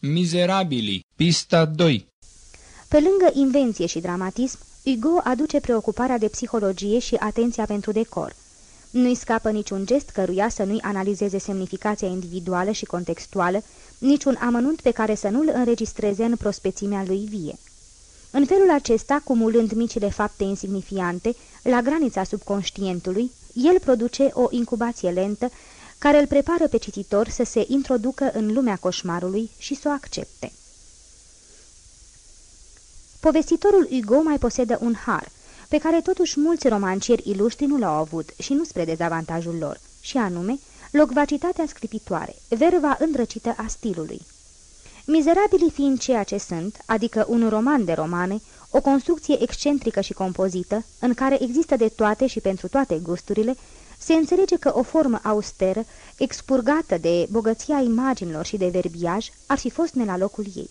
Mizerabili, pista 2 Pe lângă invenție și dramatism, Hugo aduce preocuparea de psihologie și atenția pentru decor. Nu-i scapă niciun gest căruia să nu-i analizeze semnificația individuală și contextuală, niciun amănunt pe care să nu-l înregistreze în prospețimea lui vie. În felul acesta, cumulând micile fapte insignifiante, la granița subconștientului, el produce o incubație lentă care îl prepară pe cititor să se introducă în lumea coșmarului și să o accepte. Povestitorul Hugo mai posedă un har, pe care totuși mulți romancieri iluștri nu l-au avut și nu spre dezavantajul lor, și anume locvacitatea scripitoare, verva îndrăcită a stilului. Mizerabilii fiind ceea ce sunt, adică un roman de romane, o construcție excentrică și compozită, în care există de toate și pentru toate gusturile, se înțelege că o formă austeră, expurgată de bogăția imaginilor și de verbiaj, ar fi fost ne la locul ei.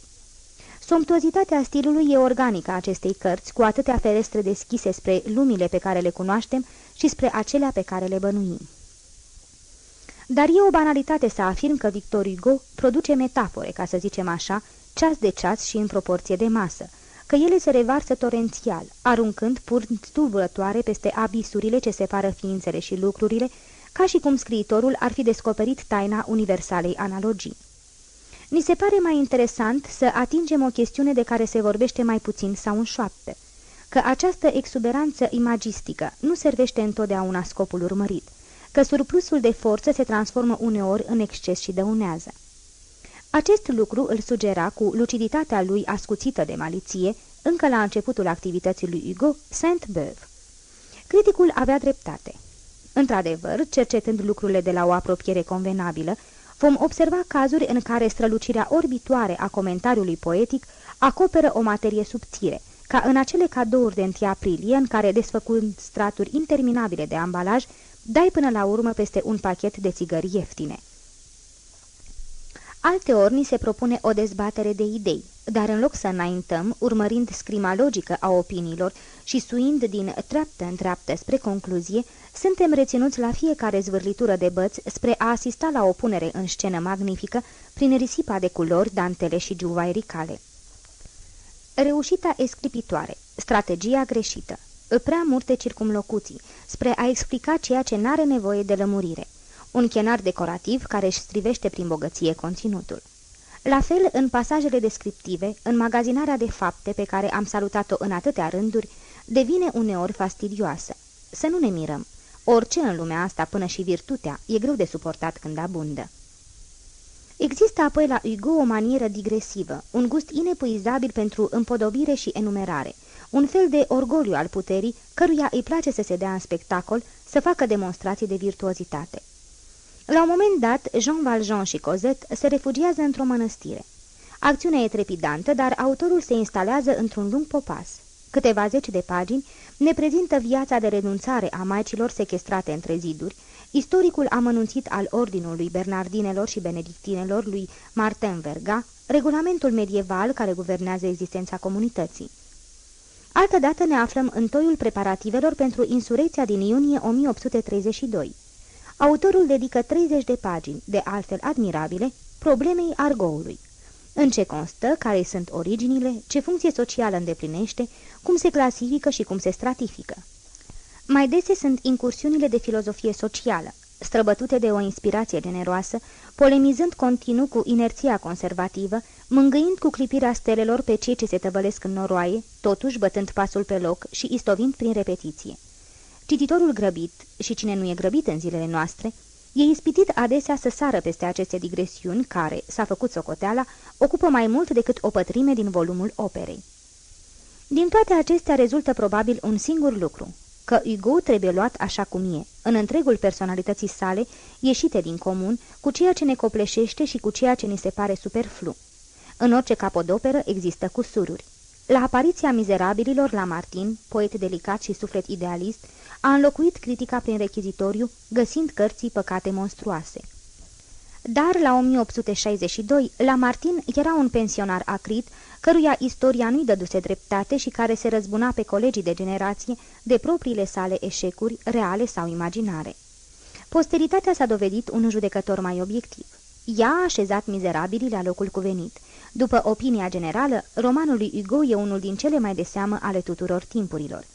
Somptuozitatea stilului e organică a acestei cărți, cu atâtea ferestre deschise spre lumile pe care le cunoaștem și spre acelea pe care le bănuim. Dar e o banalitate să afirm că Victor Hugo produce metafore, ca să zicem așa, ceas de ceas și în proporție de masă, că ele se revarsă torențial, aruncând pur tulburătoare peste abisurile ce separă ființele și lucrurile, ca și cum scriitorul ar fi descoperit taina universalei analogii. Ni se pare mai interesant să atingem o chestiune de care se vorbește mai puțin sau în șoapte, că această exuberanță imagistică nu servește întotdeauna scopul urmărit, că surplusul de forță se transformă uneori în exces și dăunează. Acest lucru îl sugera cu luciditatea lui ascuțită de maliție, încă la începutul activității lui Hugo, Saint-Beuve. Criticul avea dreptate. Într-adevăr, cercetând lucrurile de la o apropiere convenabilă, vom observa cazuri în care strălucirea orbitoare a comentariului poetic acoperă o materie subțire, ca în acele cadouri de 1 aprilie în care, desfăcând straturi interminabile de ambalaj, dai până la urmă peste un pachet de țigări ieftine. Alte ori ni se propune o dezbatere de idei, dar în loc să înaintăm, urmărind scrima logică a opiniilor și suind din treaptă în treaptă spre concluzie, suntem reținuți la fiecare zvârlitură de băți spre a asista la o punere în scenă magnifică prin risipa de culori, dantele și juvairicale. Reușita escripitoare, strategia greșită, prea multe circumlocuții, spre a explica ceea ce n-are nevoie de lămurire, un chenar decorativ care își strivește prin bogăție conținutul. La fel, în pasajele descriptive, în magazinarea de fapte pe care am salutat-o în atâtea rânduri, devine uneori fastidioasă. Să nu ne mirăm. Orice în lumea asta, până și virtutea, e greu de suportat când abundă. Există apoi la Hugo o manieră digresivă, un gust inepuizabil pentru împodobire și enumerare, un fel de orgoliu al puterii, căruia îi place să se dea în spectacol, să facă demonstrații de virtuozitate. La un moment dat, Jean Valjean și Cosette se refugiază într-o mănăstire. Acțiunea e trepidantă, dar autorul se instalează într-un lung popas. Câteva zeci de pagini ne prezintă viața de renunțare a maicilor sequestrate între ziduri, istoricul amănunțit al ordinului bernardinelor și benedictinelor lui Martin Verga, regulamentul medieval care guvernează existența comunității. Altădată ne aflăm în toiul preparativelor pentru insureția din iunie 1832. Autorul dedică 30 de pagini, de altfel admirabile, problemei argoului. În ce constă, care sunt originile, ce funcție socială îndeplinește, cum se clasifică și cum se stratifică. Mai dese sunt incursiunile de filozofie socială, străbătute de o inspirație generoasă, polemizând continuu cu inerția conservativă, mângâind cu clipirea stelelor pe cei ce se tăvălesc în noroaie, totuși bătând pasul pe loc și istovind prin repetiție. Cititorul grăbit, și cine nu e grăbit în zilele noastre, e ispitit adesea să sară peste aceste digresiuni care, s-a făcut socoteala, ocupă mai mult decât o pătrime din volumul operei. Din toate acestea rezultă probabil un singur lucru, că Hugo trebuie luat așa cum e, în întregul personalității sale, ieșite din comun, cu ceea ce ne copleșește și cu ceea ce ni se pare superflu. În orice capodoperă există cusururi. La apariția mizerabililor la Martin, poet delicat și suflet idealist, a înlocuit critica prin rechizitoriu, găsind cărții păcate monstruoase. Dar, la 1862, la Martin era un pensionar acrit, căruia istoria nu-i dăduse dreptate și care se răzbuna pe colegii de generație de propriile sale eșecuri, reale sau imaginare. Posteritatea s-a dovedit un judecător mai obiectiv. Ea a așezat mizerabilii la locul cuvenit. După opinia generală, romanul lui Hugo e unul din cele mai de seamă ale tuturor timpurilor.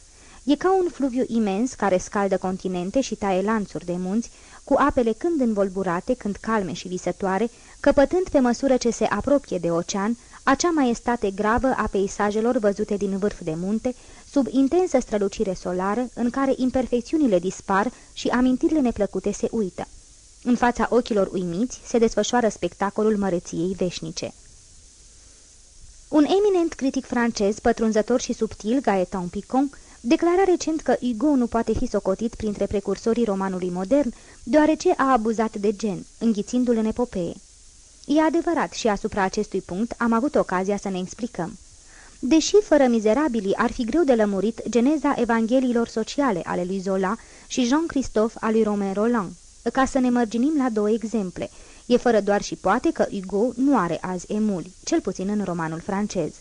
E ca un fluviu imens care scaldă continente și taie lanțuri de munți, cu apele când învolburate, când calme și visătoare, căpătând pe măsură ce se apropie de ocean, acea maestate gravă a peisajelor văzute din vârf de munte, sub intensă strălucire solară, în care imperfecțiunile dispar și amintirile neplăcute se uită. În fața ochilor uimiți se desfășoară spectacolul măreției veșnice. Un eminent critic francez, pătrunzător și subtil, Gaetan Picon, declara recent că Hugo nu poate fi socotit printre precursorii romanului modern, deoarece a abuzat de gen, înghițindu-l în epopee. E adevărat și asupra acestui punct am avut ocazia să ne explicăm. Deși fără mizerabilii ar fi greu de lămurit geneza evangheliilor sociale ale lui Zola și Jean-Christophe al lui Romain Roland, ca să ne mărginim la două exemple, e fără doar și poate că Hugo nu are azi emuli, cel puțin în romanul francez.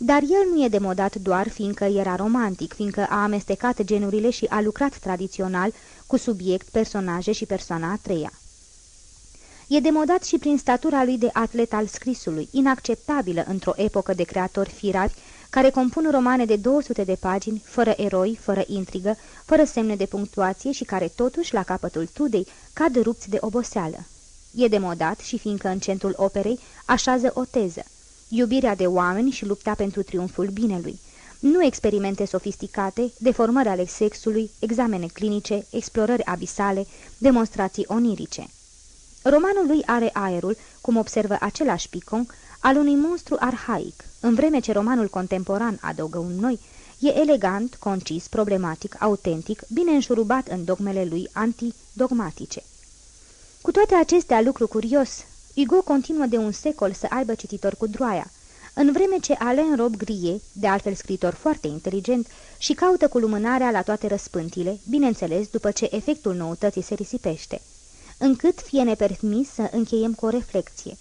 Dar el nu e demodat doar fiindcă era romantic, fiindcă a amestecat genurile și a lucrat tradițional cu subiect, personaje și persoana a treia. E demodat și prin statura lui de atlet al scrisului, inacceptabilă într-o epocă de creatori firavi, care compun romane de 200 de pagini, fără eroi, fără intrigă, fără semne de punctuație și care totuși, la capătul tudei, cad rupți de oboseală. E demodat și fiindcă în centrul operei așează o teză, iubirea de oameni și lupta pentru triumful binelui. Nu experimente sofisticate, deformări ale sexului, examene clinice, explorări abisale, demonstrații onirice. Romanul lui are aerul, cum observă același Picon, al unui monstru arhaic, în vreme ce romanul contemporan, adăugă un noi, e elegant, concis, problematic, autentic, bine înșurubat în dogmele lui antidogmatice. Cu toate acestea, lucru curios, Hugo continuă de un secol să aibă cititor cu droaia, în vreme ce Alain Rob Grie, de altfel scritor foarte inteligent, și caută cu lumânarea la toate răspântile, bineînțeles după ce efectul noutății se risipește încât fie nepermis să încheiem cu o reflexie.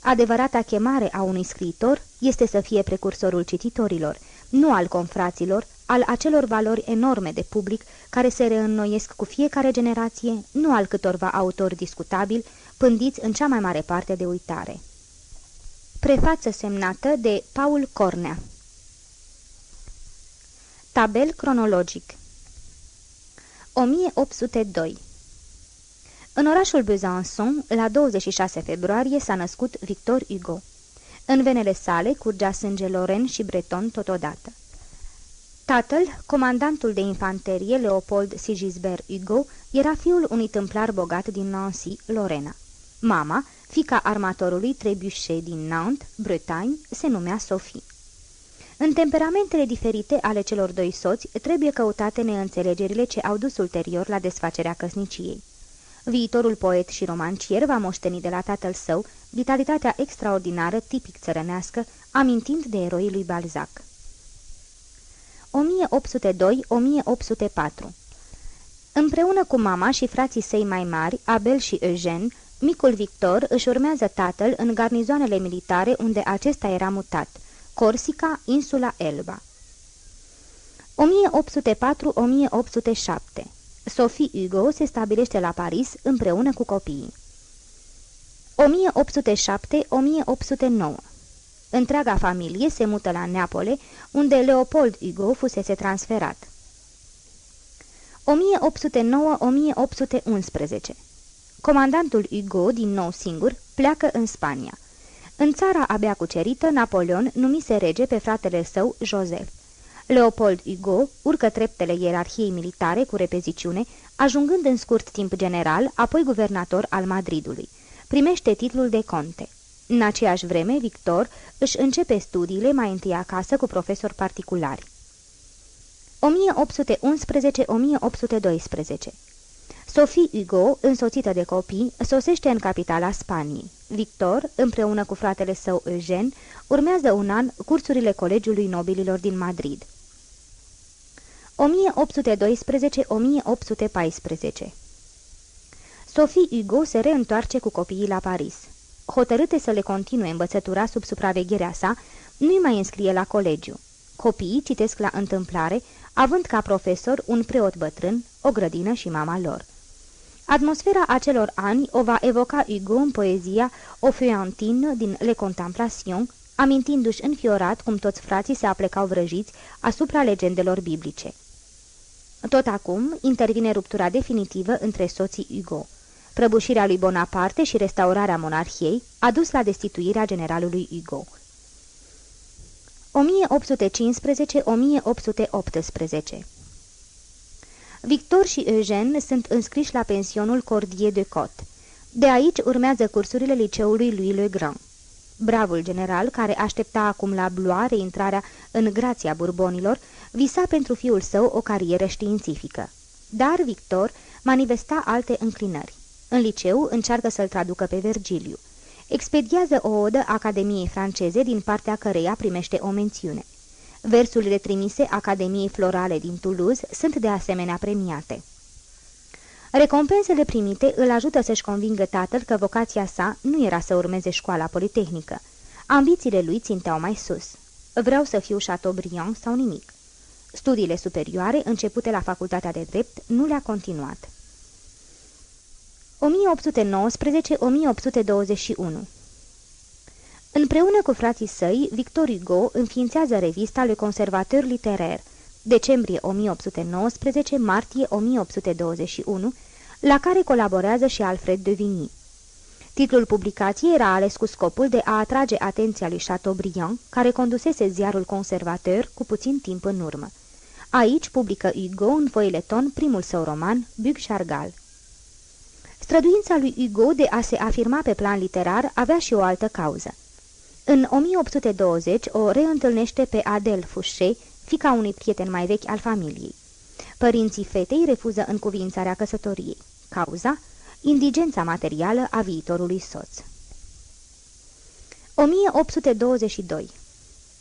Adevărata chemare a unui scriitor este să fie precursorul cititorilor, nu al confraților, al acelor valori enorme de public care se reînnoiesc cu fiecare generație, nu al câtorva autori discutabili, pândiți în cea mai mare parte de uitare. Prefață semnată de Paul Cornea Tabel cronologic 1802 în orașul Besançon, la 26 februarie, s-a născut Victor Hugo. În venele sale curgea sânge Loren și Breton totodată. Tatăl, comandantul de infanterie Leopold Sigisbert Hugo, era fiul unui tâmplar bogat din Nancy, Lorena. Mama, fica armatorului Trebuchet din Nantes, Bretagne, se numea Sophie. În temperamentele diferite ale celor doi soți trebuie căutate neînțelegerile ce au dus ulterior la desfacerea căsniciei. Viitorul poet și romancier va moșteni de la tatăl său vitalitatea extraordinară, tipic țărănească, amintind de eroii lui Balzac. 1802-1804 Împreună cu mama și frații săi mai mari, Abel și Eugene, micul Victor își urmează tatăl în garnizoanele militare unde acesta era mutat, Corsica, insula Elba. 1804-1807 Sophie Hugo se stabilește la Paris împreună cu copiii. 1807-1809 Întreaga familie se mută la Neapole, unde Leopold Hugo fusese transferat. 1809-1811 Comandantul Hugo, din nou singur, pleacă în Spania. În țara abia cucerită, Napoleon numise rege pe fratele său, Joseph. Leopold Hugo urcă treptele ierarhiei militare cu repeziciune, ajungând în scurt timp general, apoi guvernator al Madridului. Primește titlul de conte. În aceeași vreme, Victor își începe studiile mai întâi acasă cu profesori particulari. 1811-1812 Sophie Hugo, însoțită de copii, sosește în capitala Spaniei. Victor, împreună cu fratele său Eugene, urmează un an cursurile Colegiului Nobililor din Madrid. 1812-1814 Sophie Hugo se reîntoarce cu copiii la Paris. Hotărâte să le continue învățătura sub supravegherea sa, nu-i mai înscrie la colegiu. Copiii citesc la întâmplare, având ca profesor un preot bătrân, o grădină și mama lor. Atmosfera acelor ani o va evoca Hugo în poezia O Feuantine din Le Contemplation, amintindu-și înfiorat cum toți frații se aplecau vrăjiți asupra legendelor biblice. Tot acum intervine ruptura definitivă între soții Hugo. Prăbușirea lui Bonaparte și restaurarea monarhiei a dus la destituirea generalului Hugo. 1815-1818 Victor și Eugène sunt înscriși la pensionul Cordier de Cot. De aici urmează cursurile liceului lui Le Grand. Bravul general, care aștepta acum la Bloare intrarea în grația burbonilor, visa pentru fiul său o carieră științifică. Dar Victor manifesta alte înclinări. În liceu încearcă să-l traducă pe Vergiliu. Expediază o odă Academiei franceze din partea căreia primește o mențiune. Versurile trimise Academiei Florale din Toulouse sunt de asemenea premiate. Recompensele primite îl ajută să-și convingă tatăl că vocația sa nu era să urmeze școala politehnică. Ambițiile lui ținteau mai sus. Vreau să fiu Chateaubriand sau nimic. Studiile superioare, începute la facultatea de drept, nu le-a continuat. 1819-1821 Împreună cu frații săi, Victor Hugo înființează revista Le Conservateur Literaire, decembrie 1819, martie 1821, la care colaborează și Alfred de Vigny. Titlul publicației era ales cu scopul de a atrage atenția lui Chateaubriand, care condusese ziarul conservator cu puțin timp în urmă. Aici publică Hugo în foile ton primul său roman, Bug Chargal. Străduința lui Hugo de a se afirma pe plan literar avea și o altă cauză. În 1820 o reîntâlnește pe Adele Fouché, fica unui prieten mai vechi al familiei. Părinții fetei refuză încuvințarea căsătoriei. Cauza? Indigența materială a viitorului soț. 1822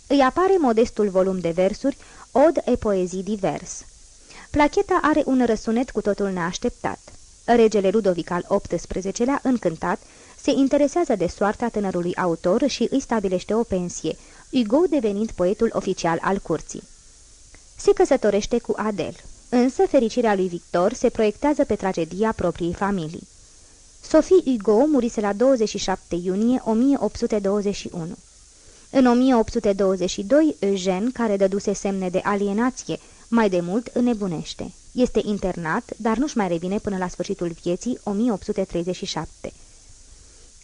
Îi apare modestul volum de versuri Od e poezii divers. Placheta are un răsunet cu totul neașteptat. Regele Ludovic al XVIII-lea, încântat, se interesează de soarta tânărului autor și îi stabilește o pensie, Hugo devenind poetul oficial al curții. Se căsătorește cu Adel, însă fericirea lui Victor se proiectează pe tragedia propriei familii. Sophie Hugo murise la 27 iunie 1821. În 1822, Eugène, care dăduse semne de alienație, mai de mult înnebunește. Este internat, dar nu-și mai revine până la sfârșitul vieții, 1837.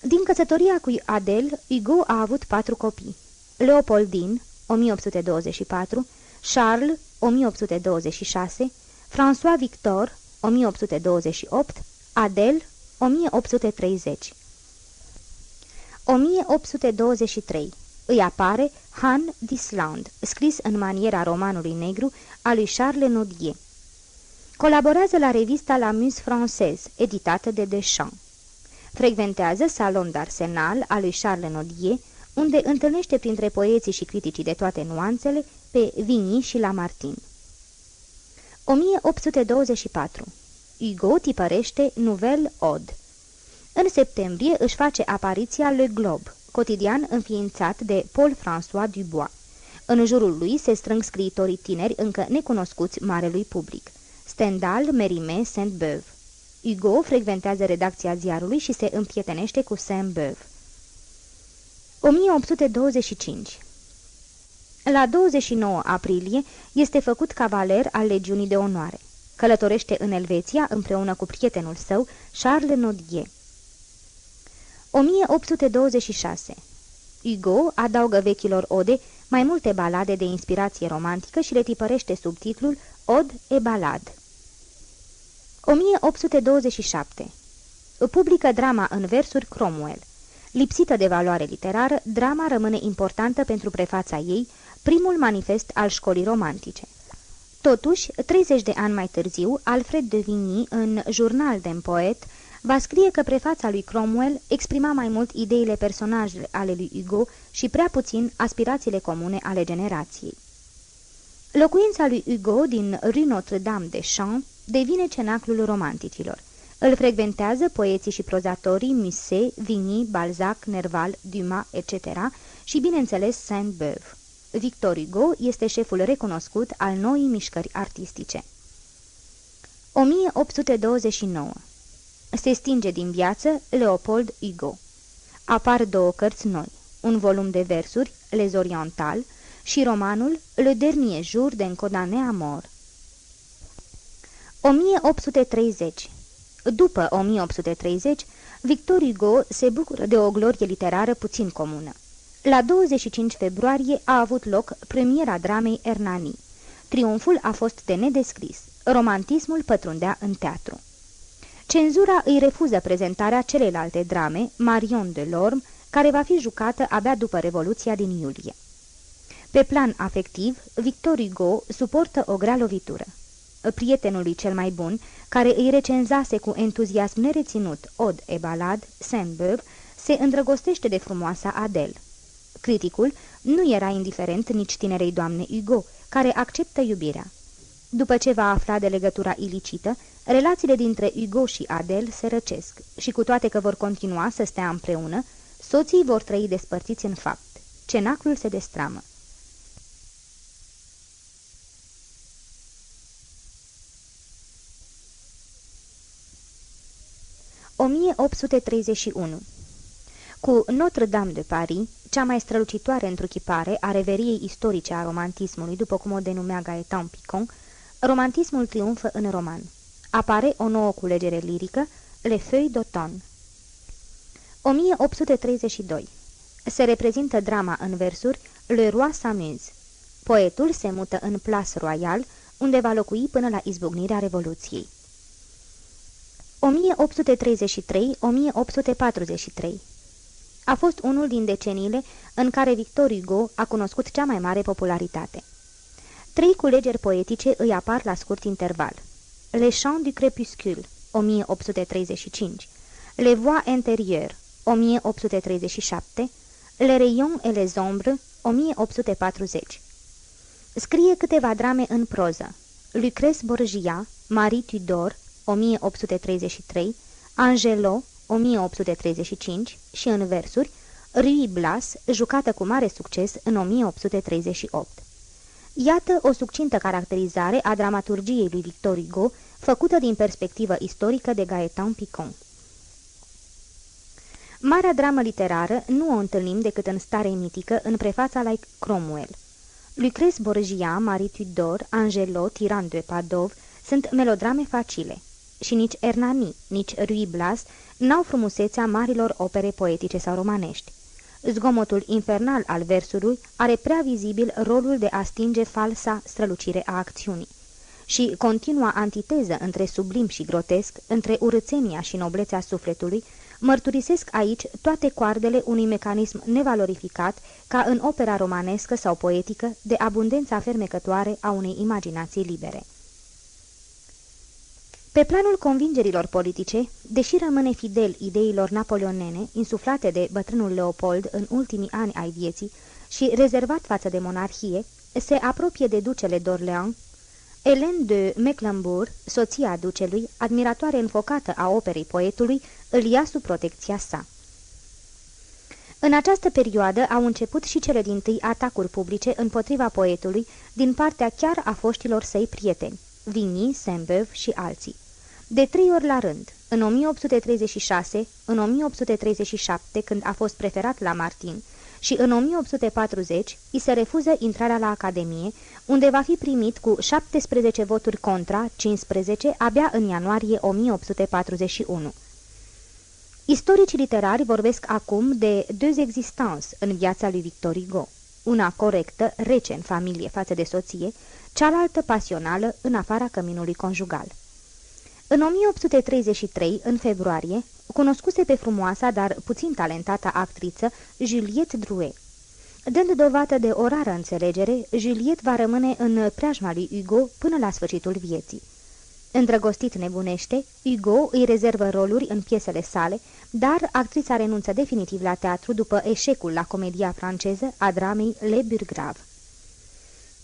Din căsătoria cu Adel, Hugo a avut patru copii. Leopoldin, 1824, Charles, 1826, François Victor, 1828, Adel, 1830. 1823. Îi apare Han d'Island, scris în maniera romanului negru a lui Charles Nodier. Colaborează la revista La Muse Française, editată de Deschamps. Frecventează Salon d'Arsenal al lui Charles Nodier, unde întâlnește printre poeții și criticii de toate nuanțele pe Vigny și Lamartine. 1824. Hugo tipărește Nouvelle Ode. În septembrie își face apariția Le Globe, cotidian înființat de Paul-François Dubois. În jurul lui se strâng scriitorii tineri încă necunoscuți marelui public. Stendhal, Merime, Saint-Beuve. Hugo frecventează redacția ziarului și se împrietenește cu Saint-Beuve. 1825 La 29 aprilie este făcut cavaler al Legiunii de Onoare. Călătorește în Elveția împreună cu prietenul său, Charles Nodier. 1826 Hugo adaugă vechilor ode mai multe balade de inspirație romantică și le tipărește sub titlul Od e balad. 1827 Publică drama în versuri Cromwell. Lipsită de valoare literară, drama rămâne importantă pentru prefața ei, primul manifest al școlii romantice. Totuși, 30 de ani mai târziu, Alfred de Vigny, în Jurnal de Poet, va scrie că prefața lui Cromwell exprima mai mult ideile personaje ale lui Hugo și prea puțin aspirațiile comune ale generației. Locuința lui Hugo din Rue Notre-Dame de Champs devine cenaclul romanticilor. Îl frecventează poeții și prozatorii Musset, Vigny, Balzac, Nerval, Dumas, etc. și, bineînțeles, Saint-Beuve. Victor Hugo este șeful recunoscut al noii mișcări artistice. 1829 Se stinge din viață Leopold Hugo. Apar două cărți noi, un volum de versuri, Les Oriental, și romanul Le Dernier Jour d'un condamné à mort. 1830 După 1830, Victor Hugo se bucură de o glorie literară puțin comună. La 25 februarie a avut loc premiera dramei Hernani. Triumful a fost de nedescris. Romantismul pătrundea în teatru. Cenzura îi refuză prezentarea celelalte drame, Marion de Lorme, care va fi jucată abia după Revoluția din iulie. Pe plan afectiv, Victor Hugo suportă o grea lovitură. Prietenului cel mai bun, care îi recenzase cu entuziasm nereținut Od e Balad, Saint-Beuve, se îndrăgostește de frumoasa Adele. Criticul nu era indiferent nici tinerei doamne Hugo, care acceptă iubirea. După ce va afla de legătura ilicită, relațiile dintre Hugo și Adele se răcesc și cu toate că vor continua să stea împreună, soții vor trăi despărțiți în fapt. Cenaclul se destramă. 1831 Cu Notre-Dame de Paris, cea mai strălucitoare întruchipare a reveriei istorice a romantismului, după cum o denumea Gaetan Picon, romantismul triumfă în roman. Apare o nouă culegere lirică, Le Feuilles d'automne. 1832. Se reprezintă drama în versuri Le Roi s'amuse. Poetul se mută în Place Royal, unde va locui până la izbucnirea Revoluției. 1833-1843 A fost unul din deceniile în care Victor Hugo a cunoscut cea mai mare popularitate. Trei culegeri poetice îi apar la scurt interval. Les Chants du Crépuscule, 1835, Les Voix intérieures, 1837, Le Rayon et les Ombres, 1840. Scrie câteva drame în proză. Lucrece Borgia, Marie Tudor, 1833, Angelo, 1835 și în versuri, Rui Blas, jucată cu mare succes în 1838. Iată o succintă caracterizare a dramaturgiei lui Victor Hugo, făcută din perspectivă istorică de Gaetan Picon. Marea dramă literară nu o întâlnim decât în stare mitică, în prefața la Cromwell. Lucrez Borgia, Marie Tudor, Angelo, Tiran de Padov sunt melodrame facile. Și nici Hernani, nici Rui Blas n-au frumusețea marilor opere poetice sau romanești. Zgomotul infernal al versului are prea vizibil rolul de a stinge falsa strălucire a acțiunii. Și continua antiteză între sublim și grotesc, între urățenia și noblețea sufletului, mărturisesc aici toate coardele unui mecanism nevalorificat, ca în opera romanescă sau poetică, de abundența fermecătoare a unei imaginații libere. Pe planul convingerilor politice, deși rămâne fidel ideilor napoleonene, insuflate de bătrânul Leopold în ultimii ani ai vieții și rezervat față de monarhie, se apropie de ducele d'Orléans, Hélène de Mecklenburg, soția ducelui, admiratoare înfocată a operei poetului, îl ia sub protecția sa. În această perioadă au început și cele din tâi atacuri publice împotriva poetului din partea chiar a foștilor săi prieteni, Vigny, Saint-Beuve și alții de trei ori la rând, în 1836, în 1837, când a fost preferat la Martin, și în 1840 îi se refuză intrarea la Academie, unde va fi primit cu 17 voturi contra 15 abia în ianuarie 1841. Istoricii literari vorbesc acum de deux existences în viața lui Victor Hugo, una corectă, rece în familie față de soție, cealaltă pasională în afara căminului conjugal. În 1833, în februarie, cunoscuse pe frumoasa, dar puțin talentată actriță Juliette Drouet. Dând dovadă de o rară înțelegere, Juliette va rămâne în preajma lui Hugo până la sfârșitul vieții. Îndrăgostit nebunește, Hugo îi rezervă roluri în piesele sale, dar actrița renunță definitiv la teatru după eșecul la comedia franceză a dramei Le Burgrave.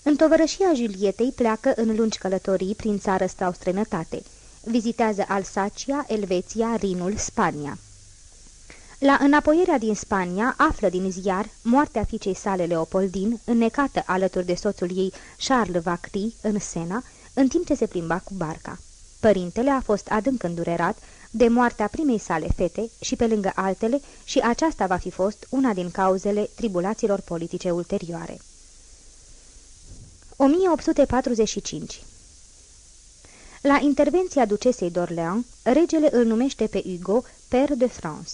Întovărășia Julietei pleacă în lungi călătorii prin țară sau străinătate – vizitează Alsacia, Elveția, Rinul, Spania. La înapoierea din Spania află din ziar moartea fiicei sale Leopoldin, înnecată alături de soțul ei Charles Vacry în Sena, în timp ce se plimba cu barca. Părintele a fost adânc îndurerat, de moartea primei sale fete și pe lângă altele și aceasta va fi fost una din cauzele tribulațiilor politice ulterioare. 1845 La intervenția ducesei d'Orléans, regele îl numește pe Hugo Père de France.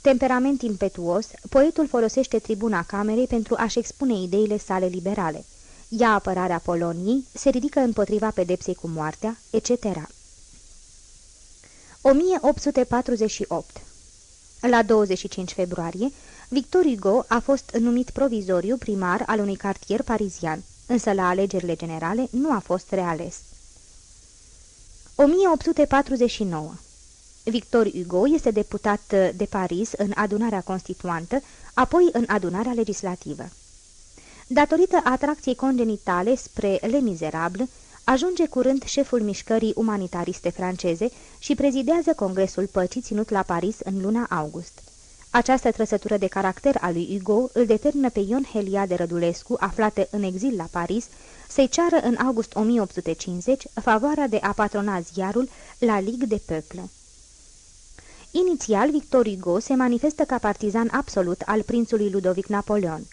Temperament impetuos, poetul folosește tribuna camerei pentru a-și expune ideile sale liberale. Ia apărarea Poloniei, se ridică împotriva pedepsei cu moartea, etc. 1848 La 25 februarie, Victor Hugo a fost numit provizoriu primar al unui cartier parizian, însă la alegerile generale nu a fost reales. 1849 Victor Hugo este deputat de Paris în adunarea constituantă, apoi în adunarea legislativă. Datorită atracției congenitale spre Le Miserable, ajunge curând șeful mișcării umanitariste franceze și prezidează Congresul Păcii ținut la Paris în luna august. Această trăsătură de caracter a lui Hugo îl determină pe Ion Helia de Rădulescu, aflată în exil la Paris, să-i ceară în august 1850 favoarea de a patrona ziarul la Ligue de Peuple. Inițial, Victor Hugo se manifestă ca partizan absolut al prințului Ludovic Napoleon.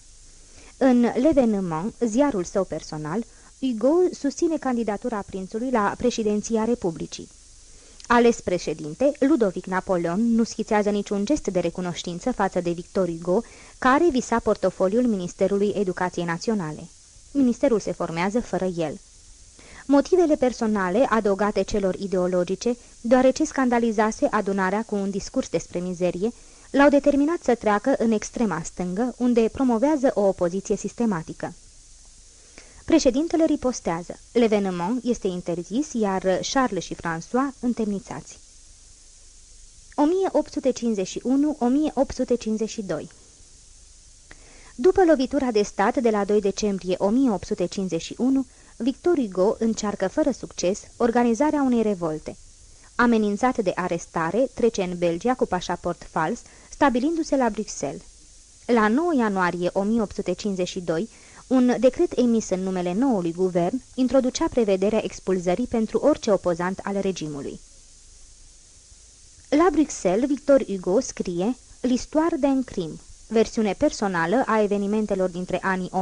În L'Evenement, ziarul său personal, Hugo susține candidatura prințului la președinția Republicii. Ales președinte, Ludovic Napoleon nu schițează niciun gest de recunoștință față de Victor Hugo, care visa portofoliul Ministerului Educației Naționale. Ministerul se formează fără el. Motivele personale, adăugate celor ideologice, deoarece scandalizase adunarea cu un discurs despre mizerie, l-au determinat să treacă în extrema stângă, unde promovează o opoziție sistematică. Președintele ripostează. L'evenement este interzis, iar Charles și François întemnițați. 1851-1852 După lovitura de stat de la 2 decembrie 1851, Victor Hugo încearcă fără succes organizarea unei revolte. Amenințat de arestare, trece în Belgia cu pașaport fals, stabilindu-se la Bruxelles. La 9 ianuarie 1852, un decret emis în numele noului guvern introducea prevederea expulzării pentru orice opozant al regimului. La Bruxelles, Victor Hugo scrie L'histoire d'un crime, versiune personală a evenimentelor dintre anii 1848-1851,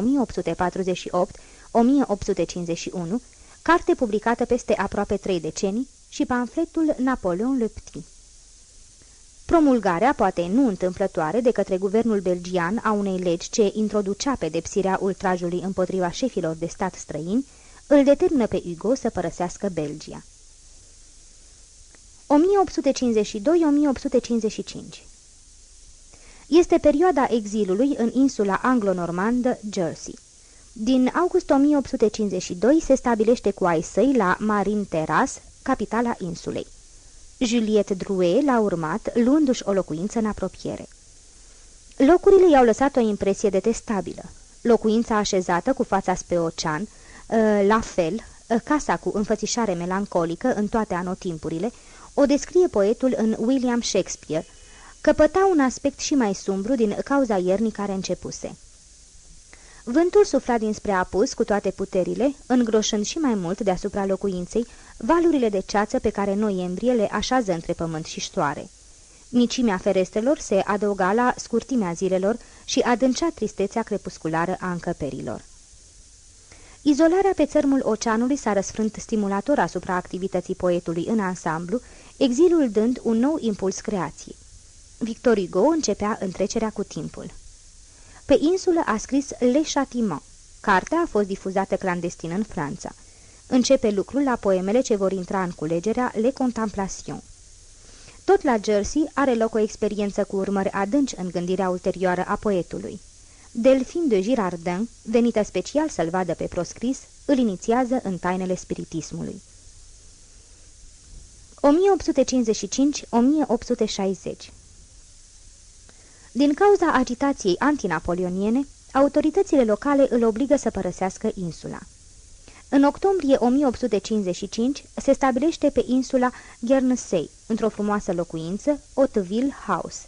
carte publicată peste aproape trei decenii și pamfletul Napoleon le Petit. Promulgarea, poate nu întâmplătoare, de către guvernul belgian a unei legi ce introducea pedepsirea ultrajului împotriva șefilor de stat străini, îl determină pe Hugo să părăsească Belgia. 1852-1855 Este perioada exilului în insula anglo-normandă Jersey. Din august 1852 se stabilește cu ai săi la Marin Terras, capitala insulei. Juliette Drouet l-a urmat, luându-și o locuință în apropiere. Locurile i-au lăsat o impresie detestabilă. Locuința așezată cu fața spre ocean, ă, la fel, ă, casa cu înfățișare melancolică în toate anotimpurile, o descrie poetul în William Shakespeare, căpăta un aspect și mai sumbru din cauza iernii care începuse. Vântul sufla dinspre apus cu toate puterile, îngroșând și mai mult deasupra locuinței valurile de ceață pe care noiembrie le așează între pământ și ștoare. Micimea ferestrelor se adăuga la scurtimea zilelor și adâncea tristețea crepusculară a încăperilor. Izolarea pe țărmul oceanului s-a răsfrânt stimulator asupra activității poetului în ansamblu, exilul dând un nou impuls creației. Victor Hugo începea întrecerea cu timpul. Pe insulă a scris Le Châtiment. Cartea a fost difuzată clandestin în Franța. Începe lucrul la poemele ce vor intra în culegerea Le Contemplation. Tot la Jersey are loc o experiență cu urmări adânci în gândirea ulterioară a poetului. Delphine de Girardin, venită special să-l vadă pe proscris, îl inițiază în tainele spiritismului. 1855-1860 Din cauza agitației antinapoleoniene, autoritățile locale îl obligă să părăsească insula. În octombrie 1855 se stabilește pe insula Guernsey, într-o frumoasă locuință, Hauteville House.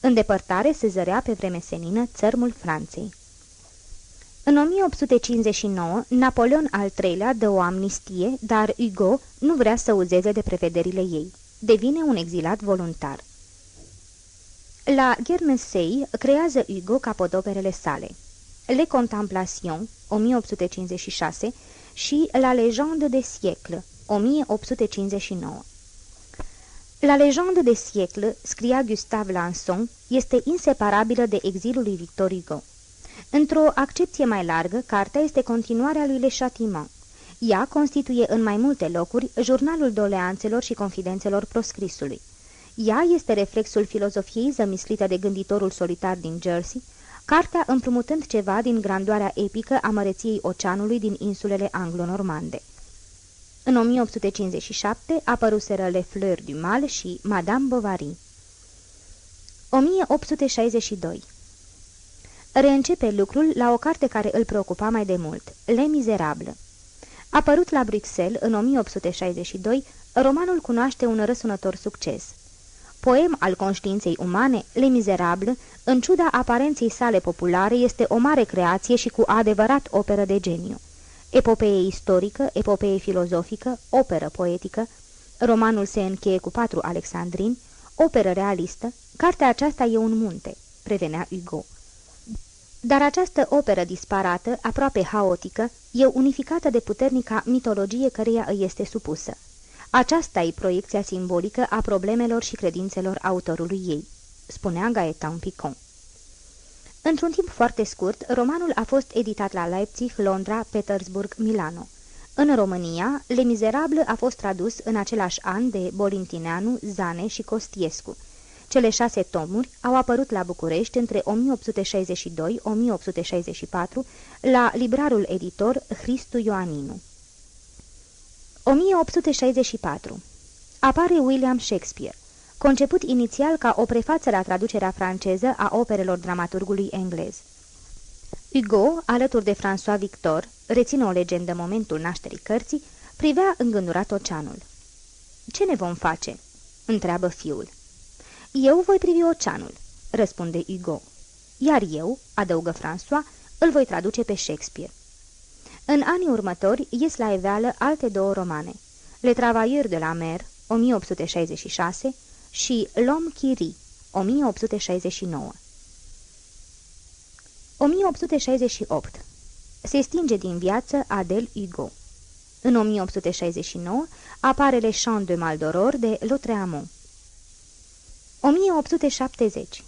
În depărtare se zărea pe vreme senină țărmul Franței. În 1859, Napoleon al III-lea dă o amnistie, dar Hugo nu vrea să uzeze de prevederile ei. Devine un exilat voluntar. La Guernesey creează Hugo capodoperele sale. Le Contemplations, 1856, și La Legende de siècle, 1859. La Legende de siècle, scria Gustave Lanson, este inseparabilă de exilul lui Victor Hugo. Într-o accepție mai largă, cartea este continuarea lui Le Châtiment. Ea constituie în mai multe locuri jurnalul doleanțelor și confidențelor proscrisului. Ea este reflexul filozofiei zămislită de gânditorul solitar din Jersey, cartea împrumutând ceva din grandoarea epică a măreției oceanului din insulele anglo-normande. În 1857 apăruseră Le Fleur du Mal și Madame Bovary. 1862 Reîncepe lucrul la o carte care îl preocupa mai de mult, Le Miserable. Apărut la Bruxelles în 1862, romanul cunoaște un răsunător succes. Poem al conștiinței umane, Le Miserable, în ciuda aparenței sale populare, este o mare creație și cu adevărat operă de geniu. Epopee istorică, epopee filozofică, operă poetică, romanul se încheie cu patru alexandrini, operă realistă, cartea aceasta e un munte, prevenea Hugo. Dar această operă disparată, aproape haotică, e unificată de puternica mitologie căreia îi este supusă. Aceasta e proiecția simbolică a problemelor și credințelor autorului ei, spunea Gaetan Picon. Într-un timp foarte scurt, romanul a fost editat la Leipzig, Londra, Petersburg, Milano. În România, Le Miserable a fost tradus în același an de Bolintineanu, Zane și Costiescu. Cele șase tomuri au apărut la București între 1862-1864 la librarul editor Hristu Ioaninu. 1864. Apare William Shakespeare, conceput inițial ca o prefață la traducerea franceză a operelor dramaturgului englez. Hugo, alături de François Victor, reține o legendă momentul nașterii cărții, privea îngândurat oceanul. Ce ne vom face?" întreabă fiul. Eu voi privi oceanul," răspunde Hugo. Iar eu," adăugă François, îl voi traduce pe Shakespeare. În anii următori ies la eveală alte două romane, Le Travailleurs de la Mer, 1866, și L'Homme qui rit, 1869. 1868. Se stinge din viață Adel Hugo. În 1869 apare Le Chant de Maldoror de Lautréamont. 1870.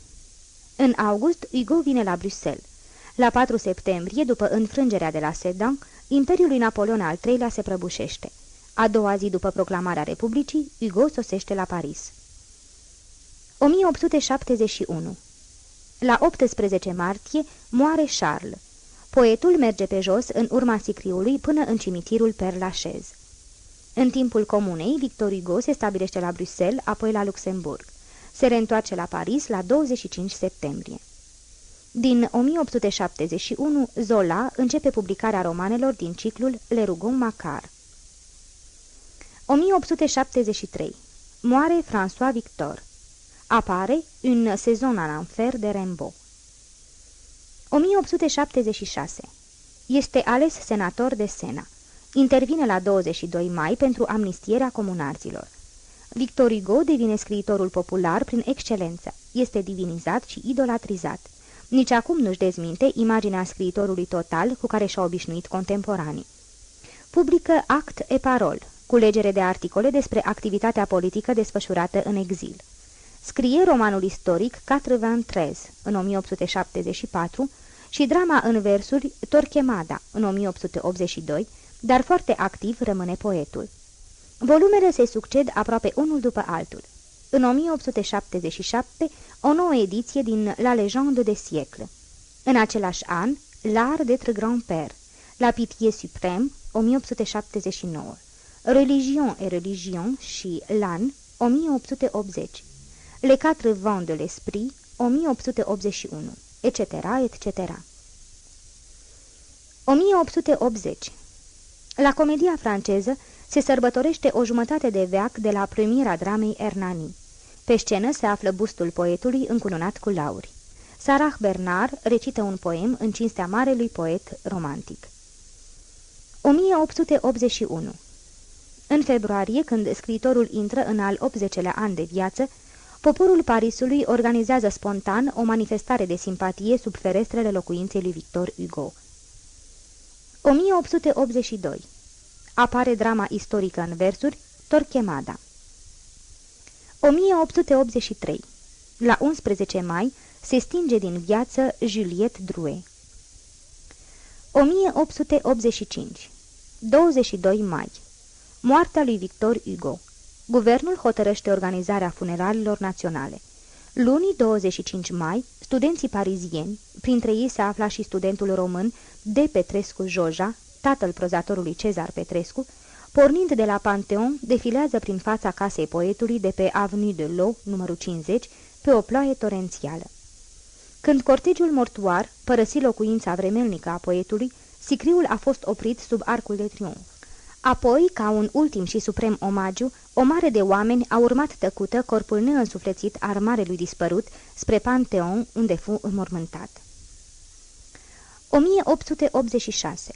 În august, Hugo vine la Bruxelles. La 4 septembrie, după înfrângerea de la Sedan, Imperiul lui Napoleon al III-lea se prăbușește. A doua zi după proclamarea Republicii, Hugo sosește la Paris. 1871. La 18 martie moare Charles. Poetul merge pe jos în urma sicriului până în cimitirul Père Lachaise. În timpul comunei, Victor Hugo se stabilește la Bruxelles, apoi la Luxemburg. Se reîntoarce la Paris la 25 septembrie. Din 1871, Zola începe publicarea romanelor din ciclul Le Rougon Macar. 1873. Moare François Victor. Apare Un sezon în enfer de Rimbaud. 1876. Este ales senator de Sena. Intervine la 22 mai pentru amnistierea comunarzilor. Victor Hugo devine scriitorul popular prin excelență. Este divinizat și idolatrizat. Nici acum nu-și dezminte imaginea scriitorului total cu care și-a obișnuit contemporanii. Publică act e parol, culegere de articole despre activitatea politică desfășurată în exil. Scrie romanul istoric 423 în 1874 și drama în versuri Torquemada în 1882, dar foarte activ rămâne poetul. Volumele se succed aproape unul după altul. În 1877, o nouă ediție din La Legende de siècle. În același an, L'Art d'être grand-père, La Pitié suprême, 1879. Religion et religion și Lan, 1880. Les quatre vents de l'esprit, 1881, etc., etc. 1880. La comedia franceză se sărbătorește o jumătate de veac de la premiera dramei Hernani. Pe scenă se află bustul poetului încununat cu lauri. Sarah Bernard recită un poem în cinstea marelui poet romantic. 1881 În februarie, când scriitorul intră în al 80-lea an de viață, poporul Parisului organizează spontan o manifestare de simpatie sub ferestrele locuinței lui Victor Hugo. 1882. Apare drama istorică în versuri Torquemada. 1883. La 11 mai se stinge din viață Juliette Drouet. 1885. 22 mai. Moartea lui Victor Hugo. Guvernul hotărăște organizarea funeraliilor naționale. Luni 25 mai, studenții parizieni, printre ei se afla și studentul român de Petrescu Joja, tatăl prozatorului Cezar Petrescu, pornind de la Panteon, defilează prin fața casei poetului de pe Avenue de Lou, numărul 50, pe o ploaie torențială. Când cortegiul mortuar părăsi locuința vremelnică a poetului, sicriul a fost oprit sub arcul de triumf. Apoi, ca un ultim și suprem omagiu, o mare de oameni a urmat tăcută corpul neînsuflețit al marelui dispărut spre Panteon, unde fu înmormântat. 1886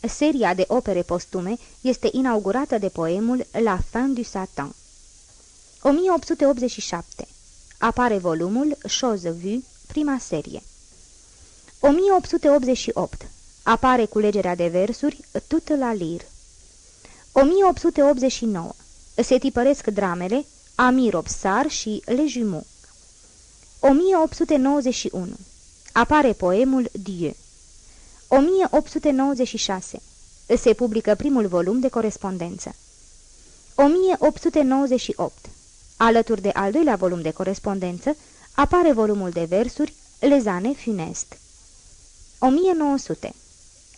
Seria de opere postume este inaugurată de poemul La fin du Satan. 1887 Apare volumul Chose Vue, prima serie. 1888 Apare culegerea de versuri Tout la lir. 1889 Se tipăresc dramele Amir Obsar și Le Jumeau. 1891 Apare poemul Dieu. 1896 Se publică primul volum de corespondență. 1898 Alături de al doilea volum de corespondență apare volumul de versuri Lezane Funest. 1900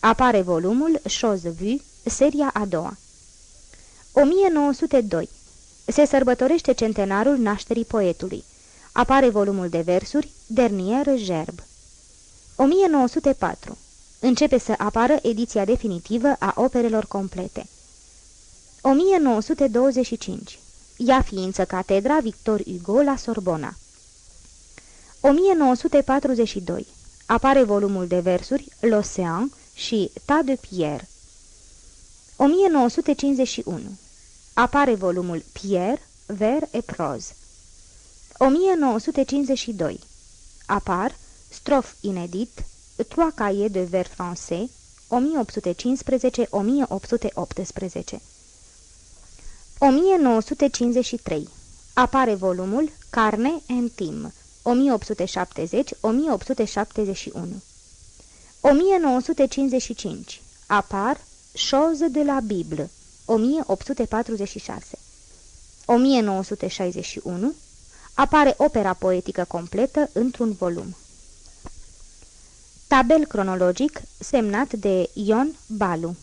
Apare volumul Chose Vue, seria a doua. 1902 Se sărbătorește centenarul nașterii poetului. Apare volumul de versuri Dernier Gerb. 1904 Începe să apară ediția definitivă a operelor complete. 1925 Ia ființă catedra Victor Hugo la Sorbona. 1942 Apare volumul de versuri L'Océan și Tas de Pierre. 1951 Apare volumul Pierre, Ver et Prose. 1952 Apar Strof inedit Trois cahiers de vers français 1815-1818 1953 Apare volumul Carne Intim 1870-1871 1955 Apar Chose de la Bible 1846 1961 Apare opera poetică completă într-un volum. Tabel cronologic semnat de Ion Balu.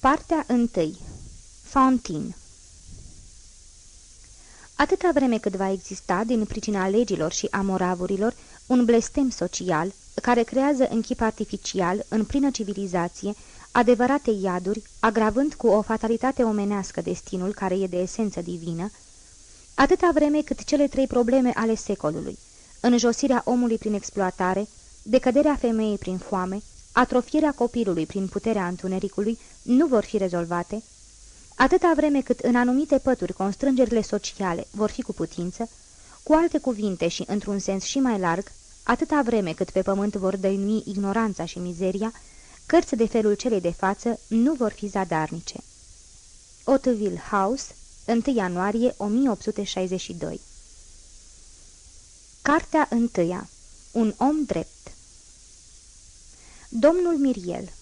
Partea 1 Fountain Atâta vreme cât va exista, din pricina legilor și a moravurilor, un blestem social care creează în chip artificial, în plină civilizație, adevărate iaduri, agravând cu o fatalitate omenească destinul care e de esență divină, atâta vreme cât cele trei probleme ale secolului, înjosirea omului prin exploatare, decăderea femeii prin foame, atrofierea copilului prin puterea întunericului, nu vor fi rezolvate, atâta vreme cât în anumite pături constrângerile sociale vor fi cu putință, cu alte cuvinte și într-un sens și mai larg, atâta vreme cât pe pământ vor dăinui ignoranța și mizeria, cărți de felul celei de față nu vor fi zadarnice. Otteville House, 1 ianuarie 1862 Cartea întâia Un om drept Domnul Miriel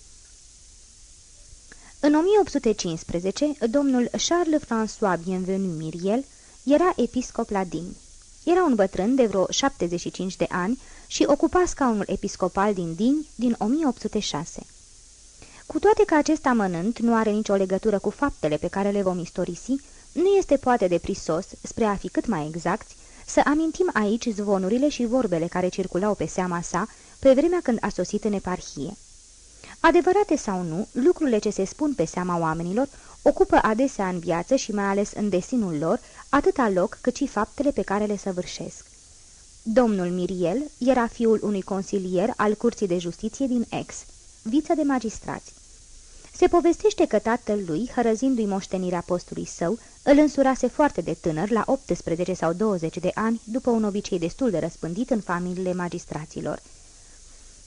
În 1815, domnul Charles-François Bienvenu Miriel era episcop la Digne. Era un bătrân de vreo 75 de ani și ocupa scaunul episcopal din Digne din 1806. Cu toate că acest amănânt nu are nicio legătură cu faptele pe care le vom istorisi, nu este poate de prisos, spre a fi cât mai exacti, să amintim aici zvonurile și vorbele care circulau pe seama sa pe vremea când a sosit în eparhie. Adevărate sau nu, lucrurile ce se spun pe seama oamenilor ocupă adesea în viață și mai ales în destinul lor atâta loc cât și faptele pe care le săvârșesc. Domnul Miriel era fiul unui consilier al Curții de Justiție din Ex, viță de magistrați. Se povestește că tatăl lui, hărăzindu-i moștenirea postului său, îl însurase foarte de tânăr, la 18 sau 20 de ani, după un obicei destul de răspândit în familiile magistraților.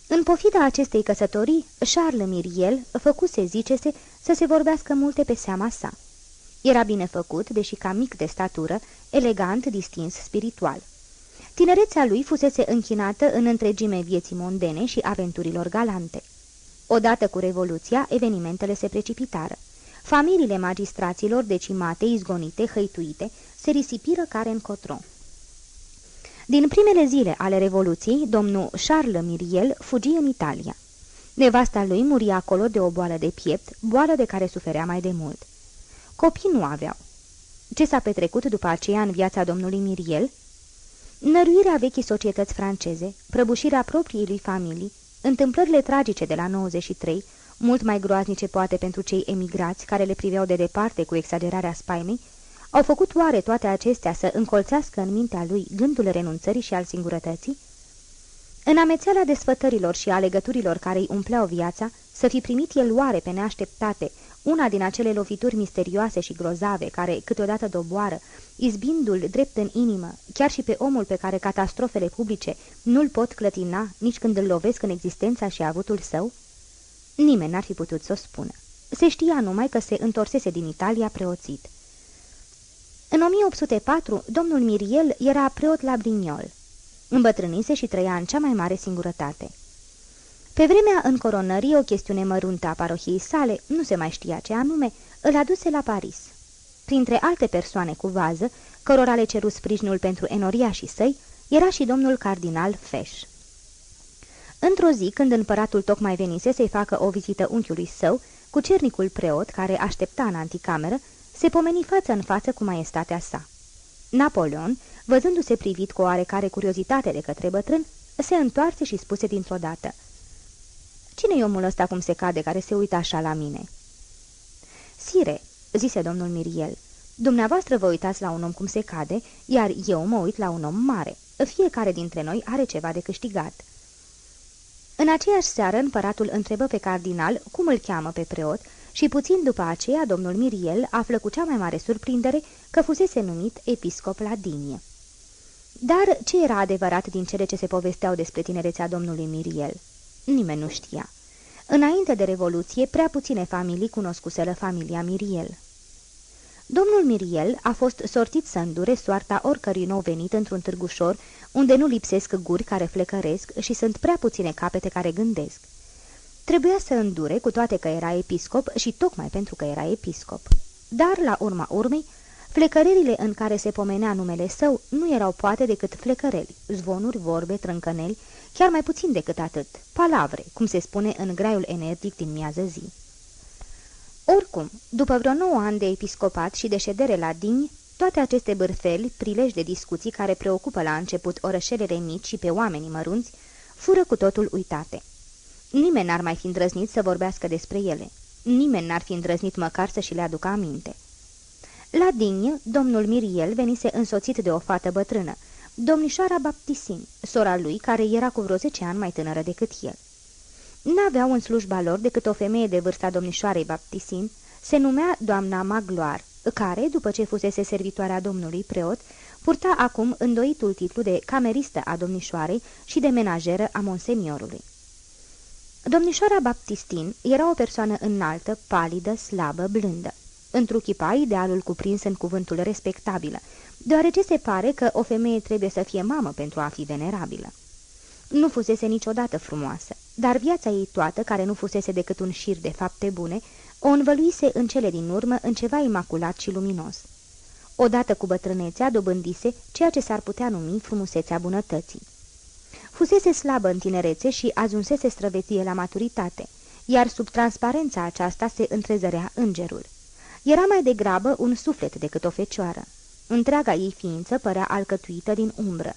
În pofida acestei căsătorii, Charles Miriel făcuse, zice-se, să se vorbească multe pe seama sa. Era bine făcut, deși ca mic de statură, elegant, distins, spiritual. Tinerețea lui fusese închinată în întregime vieții mondene și aventurilor galante. Odată cu Revoluția, evenimentele se precipitară. Familiile magistraților decimate, izgonite, hăituite, se risipiră care încotro. Din primele zile ale Revoluției, domnul Charles Miriel fugi în Italia. Nevasta lui muria acolo de o boală de piept, boală de care suferea mai de mult. Copii nu aveau. Ce s-a petrecut după aceea în viața domnului Miriel? Năruirea vechii societăți franceze, prăbușirea propriei lui familii, întâmplările tragice de la 93, mult mai groaznice poate pentru cei emigrați care le priveau de departe cu exagerarea spaimei, au făcut oare toate acestea să încolțească în mintea lui gândul renunțării și al singurătății? În amețeala desfătărilor și a legăturilor care îi umpleau viața, să fi primit el oare pe neașteptate una din acele lovituri misterioase și grozave care câteodată doboară, izbindu-l drept în inimă, chiar și pe omul pe care catastrofele publice nu-l pot clătina nici când îl lovesc în existența și avutul său? Nimeni n-ar fi putut să o spună. Se știa numai că se întorsese din Italia preoțit. În 1804, domnul Miriel era preot la Brignol. Îmbătrânise și trăia în cea mai mare singurătate. Pe vremea încoronării, o chestiune măruntă a parohiei sale, nu se mai știa ce anume, îl aduse la Paris. Printre alte persoane cu vază, cărora le ceru sprijinul pentru enoriașii săi, era și domnul cardinal Feș. Într-o zi, când împăratul tocmai venise să-i facă o vizită unchiului său, cu cernicul preot care aștepta în anticameră, se pomeni față în față cu maestatea sa. Napoleon, văzându-se privit cu oarecare curiozitate de către bătrân, se întoarse și spuse dintr-o dată – Cine-i omul ăsta cum se cade, care se uită așa la mine?" Sire," zise domnul Miriel, dumneavoastră vă uitați la un om cum se cade, iar eu mă uit la un om mare. Fiecare dintre noi are ceva de câștigat." În aceeași seară, împăratul întrebă pe cardinal cum îl cheamă pe preot și puțin după aceea domnul Miriel află cu cea mai mare surprindere că fusese numit episcop la Dinie. Dar ce era adevărat din cele ce se povesteau despre tinerețea domnului Miriel? Nimeni nu știa. Înainte de Revoluție, prea puține familii cunoscuseră familia Miriel. Domnul Miriel a fost sortit să îndure soarta oricărui nou venit într-un târgușor, unde nu lipsesc guri care flecăresc și sunt prea puține capete care gândesc. Trebuia să îndure, cu toate că era episcop și tocmai pentru că era episcop. Dar, la urma urmei, flecărările în care se pomenea numele său nu erau poate decât flecăreli, zvonuri, vorbe, trâncăneli, chiar mai puțin decât atât, palavre, cum se spune în graiul energic din miază zi. Oricum, după vreo nouă ani de episcopat și de ședere la Dini, toate aceste bârfeli, prilej de discuții care preocupă la început orășelele mici și pe oamenii mărunți, fură cu totul uitate. Nimeni n-ar mai fi îndrăznit să vorbească despre ele. Nimeni n-ar fi îndrăznit măcar să și le aducă aminte. La Digne, domnul Miriel venise însoțit de o fată bătrână, domnișoara Baptisin, sora lui, care era cu vreo 10 ani mai tânără decât el. N-aveau în slujba lor decât o femeie de vârsta domnișoarei Baptisin, se numea doamna Magloar, care, după ce fusese servitoarea domnului preot, purta acum îndoitul titlu de cameristă a domnișoarei și de menajeră a monseniorului. Domnișoara Baptistin era o persoană înaltă, palidă, slabă, blândă. Întruchipa idealul cuprins în cuvântul respectabilă, deoarece se pare că o femeie trebuie să fie mamă pentru a fi venerabilă. Nu fusese niciodată frumoasă, dar viața ei toată, care nu fusese decât un șir de fapte bune, o învăluise în cele din urmă în ceva imaculat și luminos. Odată cu bătrânețea dobândise ceea ce s-ar putea numi frumusețea bunătății. Fusese slabă în tinerețe și ajunsese străveție la maturitate, iar sub transparența aceasta se întrezărea îngerul. Era mai degrabă un suflet decât o fecioară. Întreaga ei ființă părea alcătuită din umbră.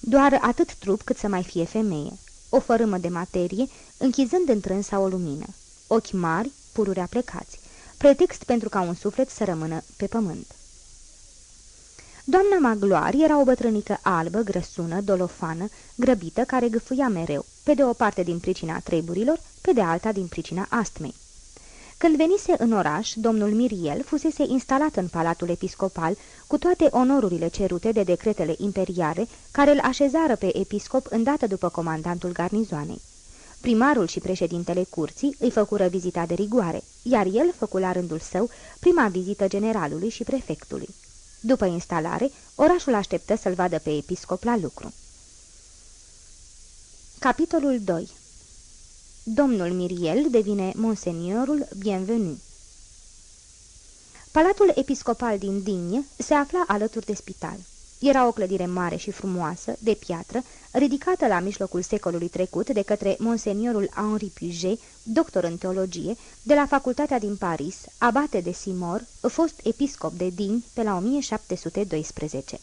Doar atât trup cât să mai fie femeie. O fărâmă de materie, închizând întrânsa o lumină. Ochi mari, pururea plecați. Pretext pentru ca un suflet să rămână pe pământ. Doamna Magloar era o bătrânică albă, grăsună, dolofană, grăbită, care gâfâia mereu, pe de o parte din pricina treburilor, pe de alta din pricina astmei. Când venise în oraș, domnul Miriel fusese instalat în palatul episcopal cu toate onorurile cerute de decretele imperiale care îl așezară pe episcop îndată după comandantul garnizoanei. Primarul și președintele curții îi făcură vizita de rigoare, iar el făcu la rândul său prima vizită generalului și prefectului. După instalare, orașul așteptă să-l vadă pe episcop la lucru. Capitolul 2 Domnul Miriel devine monseniorul bienvenu. Palatul episcopal din Digne se afla alături de spital. Era o clădire mare și frumoasă, de piatră, ridicată la mijlocul secolului trecut de către monseniorul Henri Puget, doctor în teologie, de la facultatea din Paris, abate de Simor, fost episcop de Digne pe la 1712.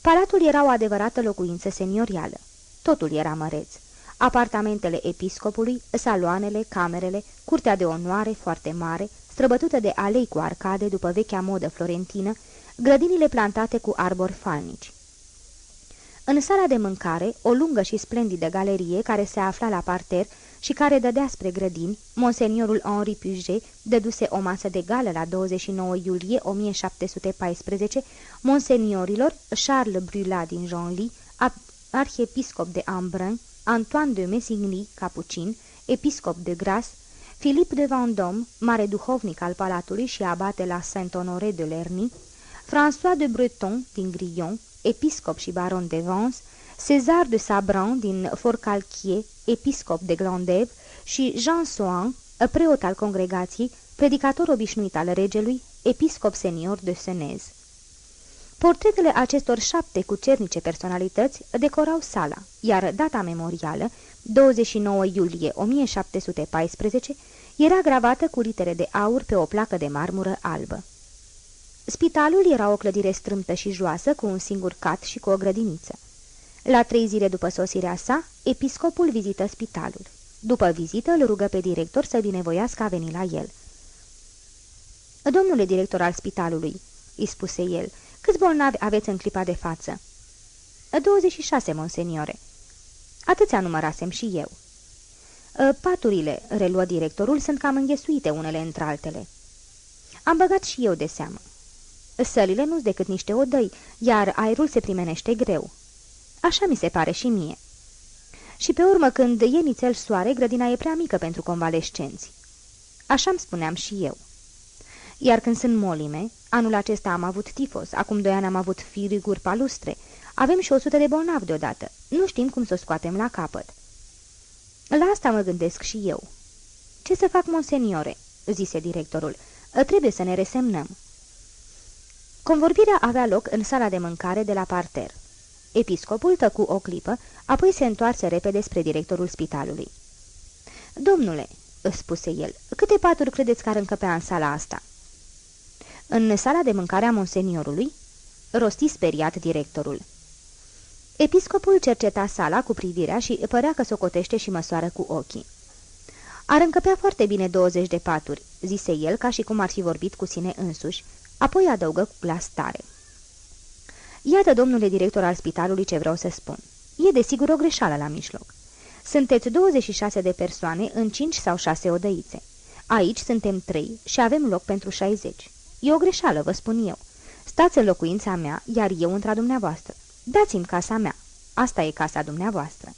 Palatul era o adevărată locuință seniorială. Totul era măreț apartamentele episcopului, saloanele, camerele, curtea de onoare foarte mare, străbătută de alei cu arcade după vechea modă florentină, grădinile plantate cu arbori falnici. În sala de mâncare, o lungă și splendidă galerie care se afla la parter și care dădea spre grădini, monseniorul Henri Puget dăduse o masă de gală la 29 iulie 1714 monseniorilor Charles Brulat din Genlis, arhiepiscop de Embrun, Antoine de Messigny, capucin, episcop de Gras, Philippe de Vendôme, mare duhovnic al palatului și abate la Saint-Honoré de Lerny, François de Breton din Grillon, episcop și baron de Vence, César de Sabran din Forcalquier, episcop de Glandève și Jean Soin, preot al congregației, predicator obișnuit al regelui, episcop senior de Senez. Portretele acestor șapte cucernice personalități decorau sala, iar data memorială, 29 iulie 1714, era gravată cu litere de aur pe o placă de marmură albă. Spitalul era o clădire strâmtă și joasă, cu un singur cat și cu o grădiniță. La trei zile după sosirea sa, episcopul vizită spitalul. După vizită, îl rugă pe director să binevoiască a veni la el. Domnule director al spitalului," îi spuse el, Câți bolnavi aveți în clipa de față?" 26, monseniore." Atâția numărasem și eu." Ă, paturile," reluă directorul, sunt cam înghesuite unele între altele." Am băgat și eu de seamă." Sălile nu-s decât niște odăi, iar aerul se primenește greu." Așa mi se pare și mie." Și pe urmă, când e nițel soare, grădina e prea mică pentru convalescenți." Așa-mi spuneam și eu. Iar când sunt molime, anul acesta am avut tifos, acum doi ani am avut firiguri palustre, avem și o sută de bolnavi deodată. Nu știm cum să o scoatem la capăt. La asta mă gândesc și eu. Ce să fac, monseniore?" zise directorul. Trebuie să ne resemnăm." Convorbirea avea loc în sala de mâncare de la parter. Episcopul tăcu o clipă, apoi se întoarse repede spre directorul spitalului. Domnule," spuse el, câte paturi credeți că ar încăpea în sala asta?" În sala de mâncare a monseniorului, rosti speriat directorul. Episcopul cerceta sala cu privirea și părea că socotește și măsoară cu ochii. Ar încăpea foarte bine 20 de paturi, zise el ca și cum ar fi vorbit cu sine însuși, apoi adăugă cu glas tare. Iată, domnule director al spitalului, ce vreau să spun. E desigur o greșeală la mijloc. Sunteți 26 de persoane în 5 sau 6 odăițe. Aici suntem 3 și avem loc pentru 60. E o greșeală, vă spun eu. Stați în locuința mea, iar eu într-a dumneavoastră. Dați-mi casa mea. Asta e casa dumneavoastră.